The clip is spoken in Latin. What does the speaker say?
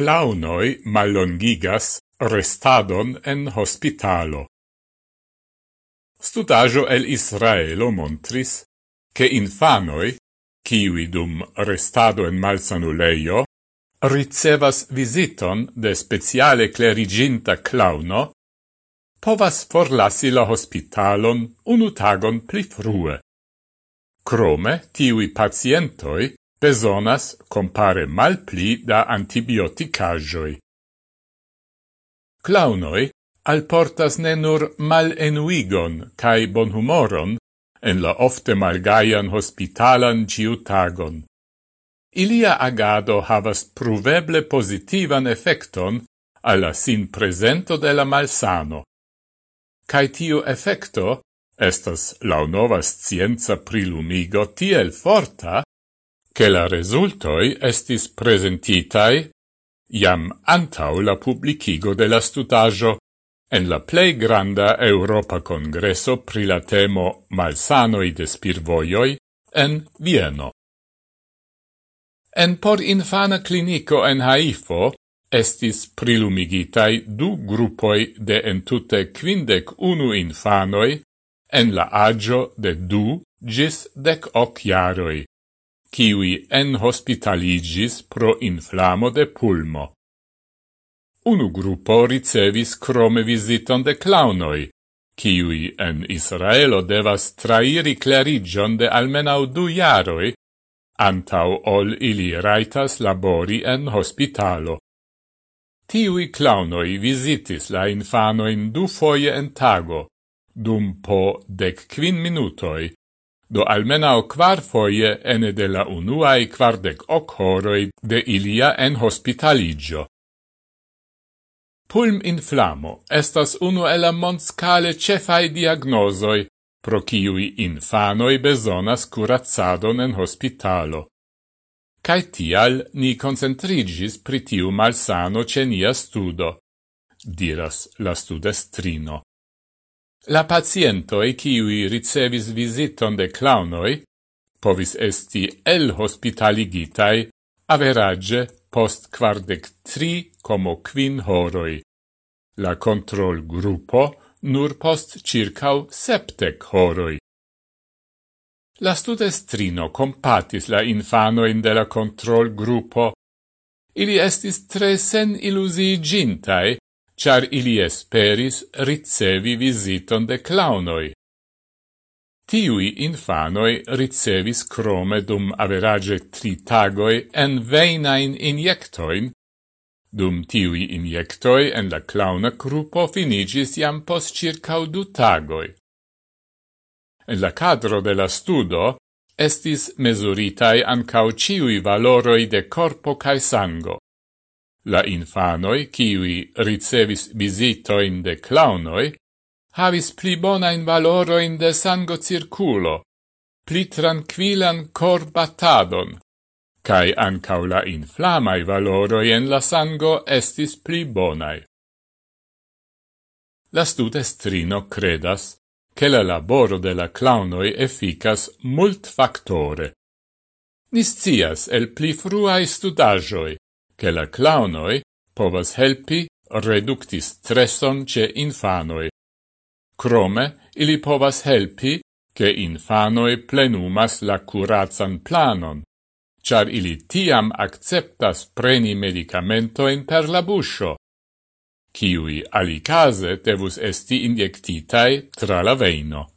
Klaunoj mallongigas restadon en hospitalo. Studajo el Israelo montris che infanoi, kiwi dum restado en malsanuleio, ricevas visiton de speciale cleriginta clauno, povas forlasi la hospitalon unu tagon pli frue. Crome, tiwi pacientoi besonas compare malpli da antibioticajoi. Claunoi alportas ne nur malenuigon cae bonhumoron en la ofte malgaian hospitalan ciutagon. Ilia agado havas pruveble positivan effecton alla sin presento de la malsano. Cai tiu effecto estas la nova scienza prilumigo tiel forta che la resultoi estis presentitai iam antau la publicigo de la studaggio en la plei granda Europa Congresso pri la temo malsanoi de spirvoioi en Vieno. En por infana clinico en Haifo estis prilumigitai du gruppoi de entute quindec unu infanoi en la agio de du gis dec hoc jaroi, kiwi en hospitaligis pro inflamo de pulmo. Unu gruppo ricevis crome visiton de clownoi, kiwi en Israelo devas trairi clarigion de almenau du jaroi, antau ol ili raitas labori en hospitalo. Tiui clownoi visitis la infanoin du foie en tago, dum po dec quin minutoi, do almenau quar foie ene de la unuae quardec hoc horoi de ilia en hospitaligio. Pulm inflamo estas unu el la mondscale cefai diagnosoi, pro ciui infanoi besonas curazzadon en hospitalo. Cai tial ni concentrigis pritiu malsano cenia studo, diras la studestrino. La pacientoi kiui ricevis visiton de clownoi povis esti el hospitaligitai average post quardec tri como quin horoi. La control gruppo nur post circau septec horoi. La studestrino compatis la infanoin de la control gruppo. Ili estis tre sen illusigintai char ili esperis ricevi visiton de clownoi. Tiui infanoi ricevis crome dum average tri tagoi en veinain injectoin, dum tiui injectoi en la clowna crupo finigis iam pos circa du tagoi. En la cadro de la studo estis mesuritai ancau ciui valoroi de corpo cae sango. La infanoi, kiwi ricevis visitoin de clownoi, havis pli bonain valoroin de sango circulo, pli tranquilan corbatadon, cae ancau la inflamai valoroi en la sango estis pli bonai. La studestrino credas che la laboro de la clownoi efficas mult factore. Niscias el pli fruai studagioi che la clownoi povas helpi reducti stresson ce infanoi. Crome, ili povas helpi che infanoi plenumas la curazan planon, char ili tiam acceptas preni medicamentoin per la buscio, kiui alicase devus esti injectitai tra la veino.